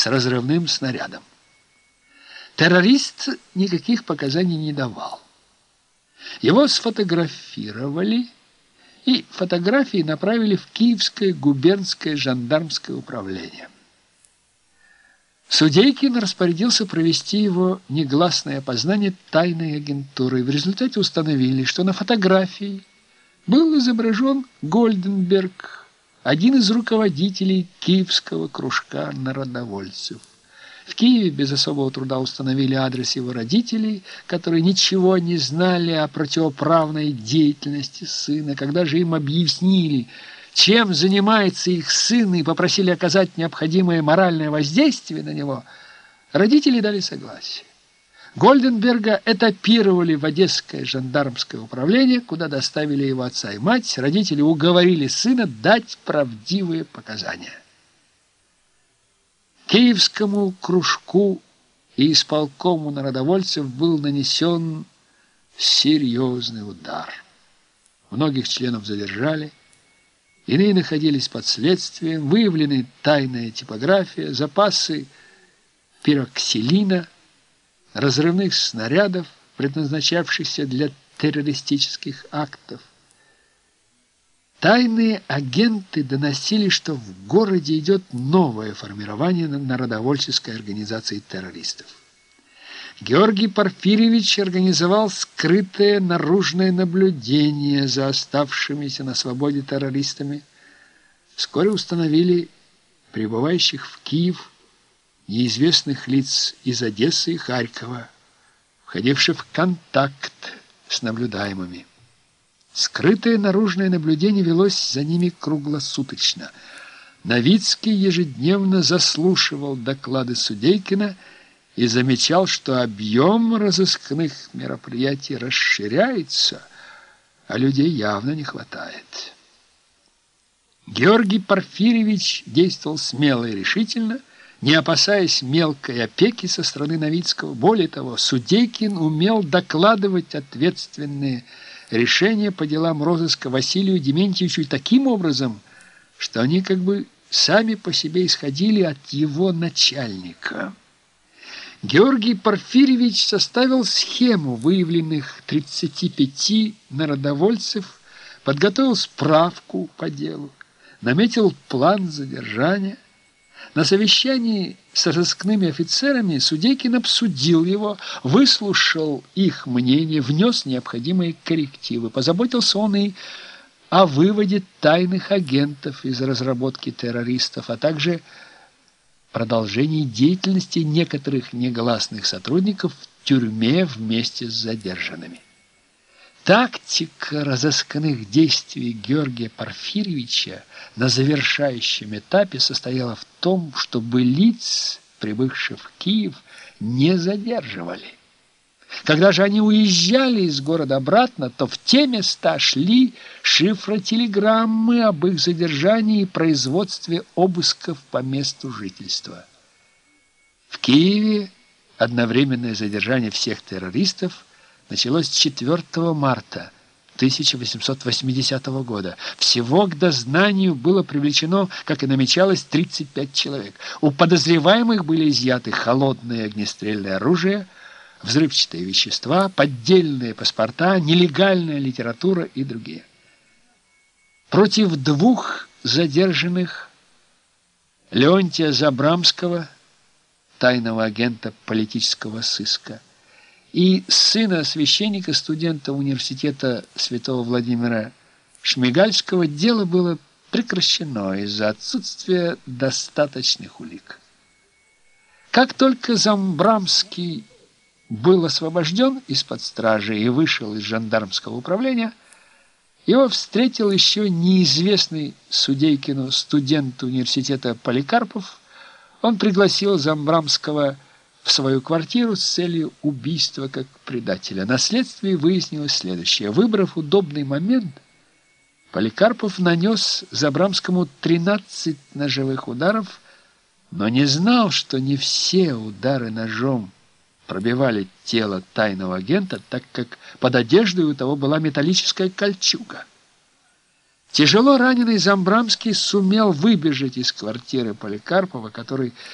с разрывным снарядом. Террорист никаких показаний не давал. Его сфотографировали и фотографии направили в Киевское губернское жандармское управление. Судейкин распорядился провести его негласное опознание тайной агентурой. В результате установили, что на фотографии был изображен Гольденберг, один из руководителей киевского кружка народовольцев. В Киеве без особого труда установили адрес его родителей, которые ничего не знали о противоправной деятельности сына. Когда же им объяснили, чем занимается их сын, и попросили оказать необходимое моральное воздействие на него, родители дали согласие. Гольденберга этапировали в Одесское жандармское управление, куда доставили его отца и мать. Родители уговорили сына дать правдивые показания. Киевскому кружку и исполкому народовольцев был нанесен серьезный удар. Многих членов задержали, иные находились под следствием, выявлены тайная типография, запасы пироксилина, разрывных снарядов, предназначавшихся для террористических актов. Тайные агенты доносили, что в городе идет новое формирование народовольческой организации террористов. Георгий Порфирьевич организовал скрытое наружное наблюдение за оставшимися на свободе террористами. Вскоре установили прибывающих в Киев неизвестных лиц из Одессы и Харькова, входивших в контакт с наблюдаемыми. Скрытое наружное наблюдение велось за ними круглосуточно. Новицкий ежедневно заслушивал доклады Судейкина и замечал, что объем разыскных мероприятий расширяется, а людей явно не хватает. Георгий Порфирьевич действовал смело и решительно – не опасаясь мелкой опеки со стороны Новицкого. Более того, Судейкин умел докладывать ответственные решения по делам розыска Василию Дементьевичу таким образом, что они как бы сами по себе исходили от его начальника. Георгий Порфирьевич составил схему выявленных 35 народовольцев, подготовил справку по делу, наметил план задержания, на совещании с разыскными офицерами Судейкин обсудил его, выслушал их мнение, внес необходимые коррективы. Позаботился он и о выводе тайных агентов из разработки террористов, а также продолжении деятельности некоторых негласных сотрудников в тюрьме вместе с задержанными. Тактика разысканных действий Георгия Порфирьевича на завершающем этапе состояла в том, чтобы лиц, прибывших в Киев, не задерживали. Когда же они уезжали из города обратно, то в те места шли шифротелеграммы об их задержании и производстве обысков по месту жительства. В Киеве одновременное задержание всех террористов – началось 4 марта 1880 года. Всего к дознанию было привлечено, как и намечалось, 35 человек. У подозреваемых были изъяты холодное огнестрельное оружие, взрывчатые вещества, поддельные паспорта, нелегальная литература и другие. Против двух задержанных Леонтия Забрамского, тайного агента политического сыска, и сына священника, студента университета святого Владимира Шмигальского, дело было прекращено из-за отсутствия достаточных улик. Как только Замбрамский был освобожден из-под стражи и вышел из жандармского управления, его встретил еще неизвестный Судейкину студент университета Поликарпов. Он пригласил Замбрамского в свою квартиру с целью убийства как предателя. На следствии выяснилось следующее. Выбрав удобный момент, Поликарпов нанес Забрамскому 13 ножевых ударов, но не знал, что не все удары ножом пробивали тело тайного агента, так как под одеждой у того была металлическая кольчуга. Тяжело раненый Замбрамский сумел выбежать из квартиры Поликарпова, который